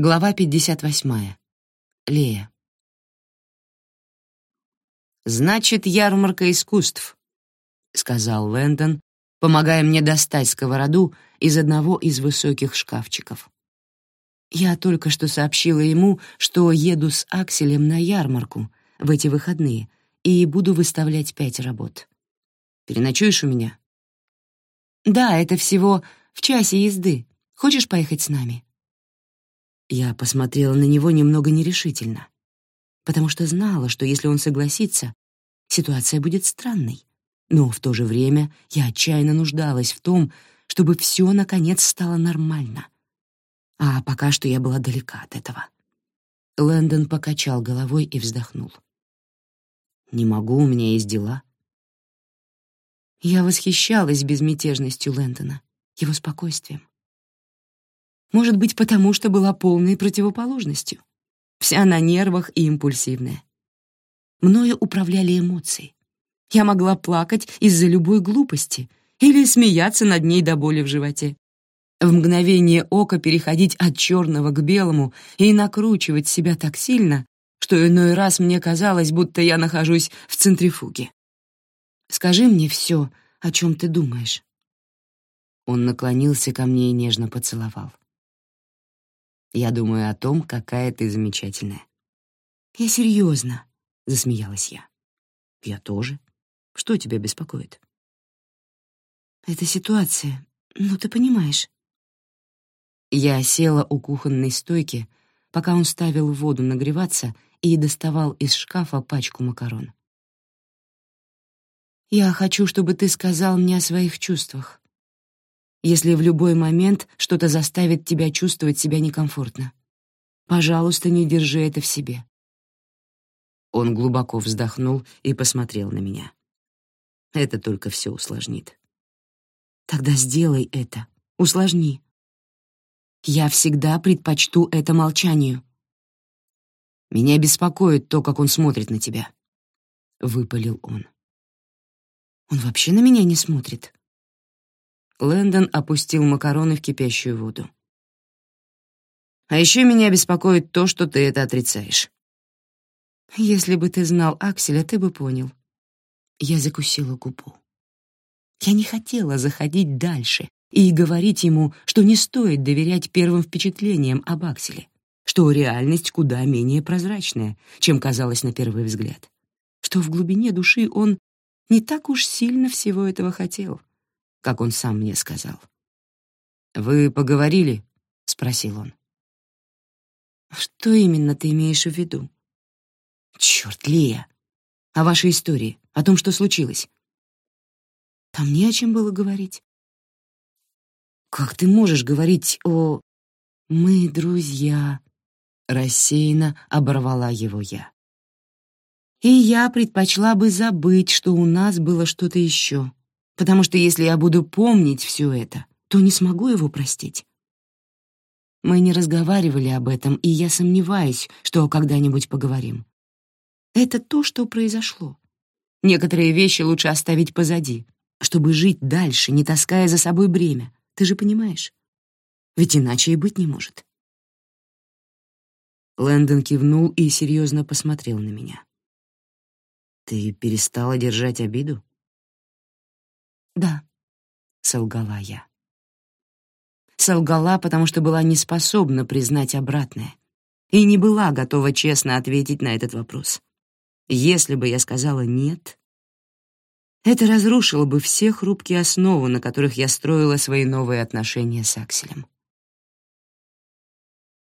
Глава 58. Лея. «Значит, ярмарка искусств», — сказал Лэндон, помогая мне достать сковороду из одного из высоких шкафчиков. Я только что сообщила ему, что еду с Акселем на ярмарку в эти выходные и буду выставлять пять работ. «Переночуешь у меня?» «Да, это всего в часе езды. Хочешь поехать с нами?» Я посмотрела на него немного нерешительно, потому что знала, что если он согласится, ситуация будет странной. Но в то же время я отчаянно нуждалась в том, чтобы все наконец стало нормально. А пока что я была далека от этого. Лэндон покачал головой и вздохнул. «Не могу, у меня есть дела». Я восхищалась безмятежностью Лэндона, его спокойствием. Может быть, потому что была полной противоположностью. Вся на нервах и импульсивная. Мною управляли эмоции. Я могла плакать из-за любой глупости или смеяться над ней до боли в животе. В мгновение ока переходить от черного к белому и накручивать себя так сильно, что иной раз мне казалось, будто я нахожусь в центрифуге. «Скажи мне все, о чем ты думаешь». Он наклонился ко мне и нежно поцеловал. Я думаю о том, какая ты замечательная. Я серьезно, засмеялась я. Я тоже. Что тебя беспокоит? Это ситуация, ну ты понимаешь. Я села у кухонной стойки, пока он ставил воду нагреваться и доставал из шкафа пачку макарон. Я хочу, чтобы ты сказал мне о своих чувствах если в любой момент что-то заставит тебя чувствовать себя некомфортно. Пожалуйста, не держи это в себе. Он глубоко вздохнул и посмотрел на меня. Это только все усложнит. Тогда сделай это. Усложни. Я всегда предпочту это молчанию. Меня беспокоит то, как он смотрит на тебя. Выпалил он. Он вообще на меня не смотрит. Лэндон опустил макароны в кипящую воду. «А еще меня беспокоит то, что ты это отрицаешь». «Если бы ты знал Акселя, ты бы понял». Я закусила губу. Я не хотела заходить дальше и говорить ему, что не стоит доверять первым впечатлениям об Акселе, что реальность куда менее прозрачная, чем казалось на первый взгляд, что в глубине души он не так уж сильно всего этого хотел как он сам мне сказал. «Вы поговорили?» — спросил он. «Что именно ты имеешь в виду?» «Черт, Лия! О вашей истории, о том, что случилось». «Там не о чем было говорить». «Как ты можешь говорить о...» «Мы друзья», — рассеянно оборвала его я. «И я предпочла бы забыть, что у нас было что-то еще потому что если я буду помнить все это, то не смогу его простить. Мы не разговаривали об этом, и я сомневаюсь, что когда-нибудь поговорим. Это то, что произошло. Некоторые вещи лучше оставить позади, чтобы жить дальше, не таская за собой бремя. Ты же понимаешь? Ведь иначе и быть не может. Лэндон кивнул и серьезно посмотрел на меня. «Ты перестала держать обиду?» «Да», — солгала я. Солгала, потому что была не способна признать обратное и не была готова честно ответить на этот вопрос. Если бы я сказала «нет», это разрушило бы все хрупкие основы, на которых я строила свои новые отношения с Акселем.